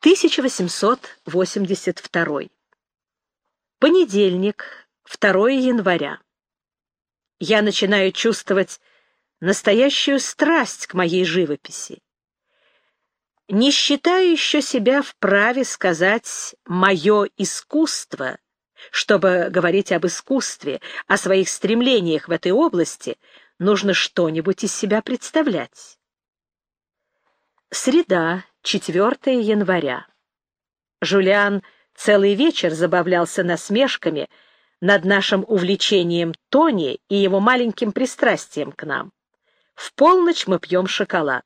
1882. Понедельник, 2 января. Я начинаю чувствовать настоящую страсть к моей живописи. Не считаю еще себя вправе сказать «мое искусство», чтобы говорить об искусстве, о своих стремлениях в этой области, нужно что-нибудь из себя представлять. Среда, 4 января. Жулиан целый вечер забавлялся насмешками над нашим увлечением Тони и его маленьким пристрастием к нам. В полночь мы пьем шоколад.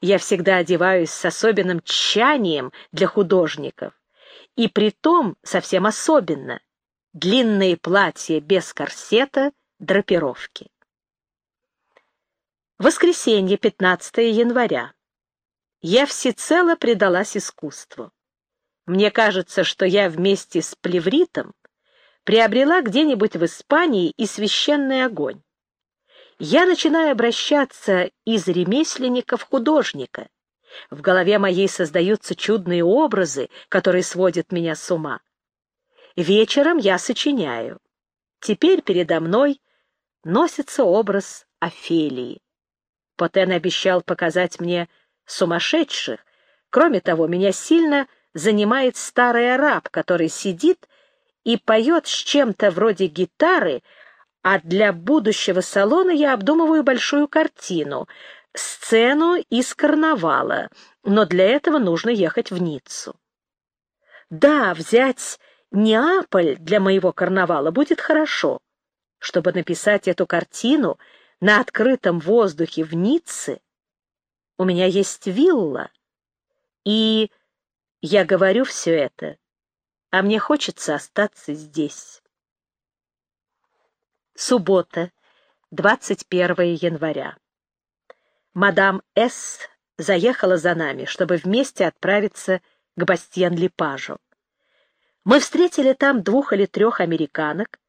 Я всегда одеваюсь с особенным тщанием для художников, и при том совсем особенно длинные платья без корсета, драпировки. Воскресенье, 15 января я всецело предалась искусству. Мне кажется, что я вместе с плевритом приобрела где-нибудь в Испании и священный огонь. Я начинаю обращаться из ремесленника в художника. В голове моей создаются чудные образы, которые сводят меня с ума. Вечером я сочиняю. Теперь передо мной носится образ Офелии. Потен обещал показать мне сумасшедших. Кроме того, меня сильно занимает старый араб, который сидит и поет с чем-то вроде гитары, а для будущего салона я обдумываю большую картину, сцену из карнавала, но для этого нужно ехать в Ниццу. Да, взять Неаполь для моего карнавала будет хорошо. Чтобы написать эту картину на открытом воздухе в Ницце, у меня есть вилла, и я говорю все это, а мне хочется остаться здесь. Суббота, 21 января. Мадам С. заехала за нами, чтобы вместе отправиться к Бастьен-Липажу. Мы встретили там двух или трех американок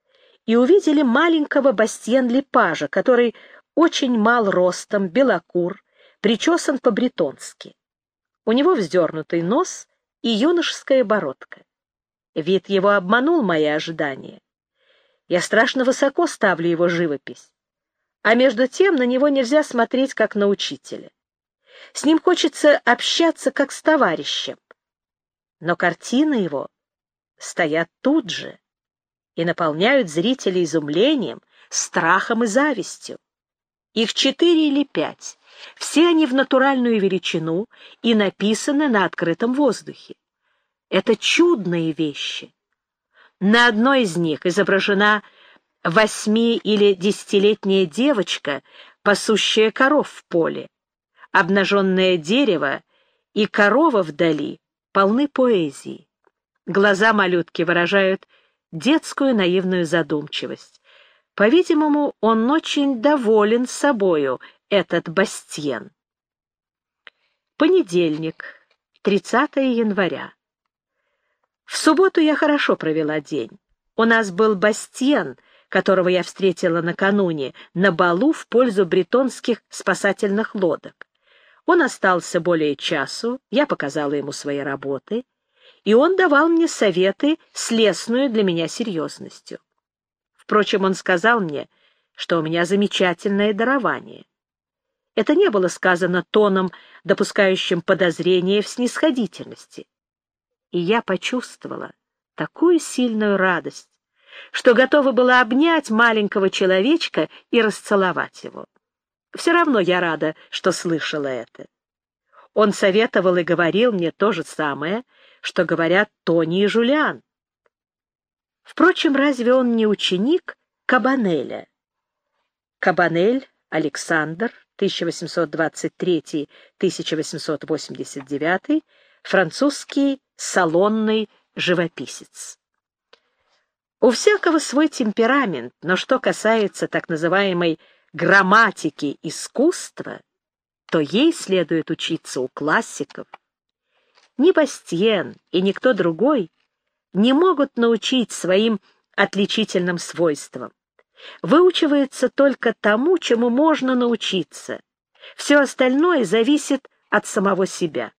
и увидели маленького Бастьен-Липажа, который очень мал ростом, белокур, причесан по-бретонски. У него вздернутый нос и юношеская бородка. Вид его обманул мои ожидания. Я страшно высоко ставлю его живопись. А между тем на него нельзя смотреть как на учителя. С ним хочется общаться как с товарищем. Но картины его стоят тут же и наполняют зрителей изумлением, страхом и завистью. Их четыре или пять, все они в натуральную величину и написаны на открытом воздухе. Это чудные вещи. На одной из них изображена восьми- или десятилетняя девочка, пасущая коров в поле. Обнаженное дерево и корова вдали полны поэзии. Глаза малютки выражают детскую наивную задумчивость. По-видимому, он очень доволен собою, этот Бастьен. Понедельник, 30 января. В субботу я хорошо провела день. У нас был Бастьен, которого я встретила накануне, на балу в пользу бретонских спасательных лодок. Он остался более часу, я показала ему свои работы, и он давал мне советы с лесную для меня серьезностью. Впрочем, он сказал мне, что у меня замечательное дарование. Это не было сказано тоном, допускающим подозрение в снисходительности. И я почувствовала такую сильную радость, что готова была обнять маленького человечка и расцеловать его. Все равно я рада, что слышала это. Он советовал и говорил мне то же самое, что говорят Тони и Жулиан. Впрочем, разве он не ученик Кабанеля? Кабанель Александр 1823-1889, французский салонный живописец. У всякого свой темперамент, но что касается так называемой грамматики искусства, то ей следует учиться у классиков. Ни Бастиен и никто другой не могут научить своим отличительным свойствам. Выучивается только тому, чему можно научиться. Все остальное зависит от самого себя.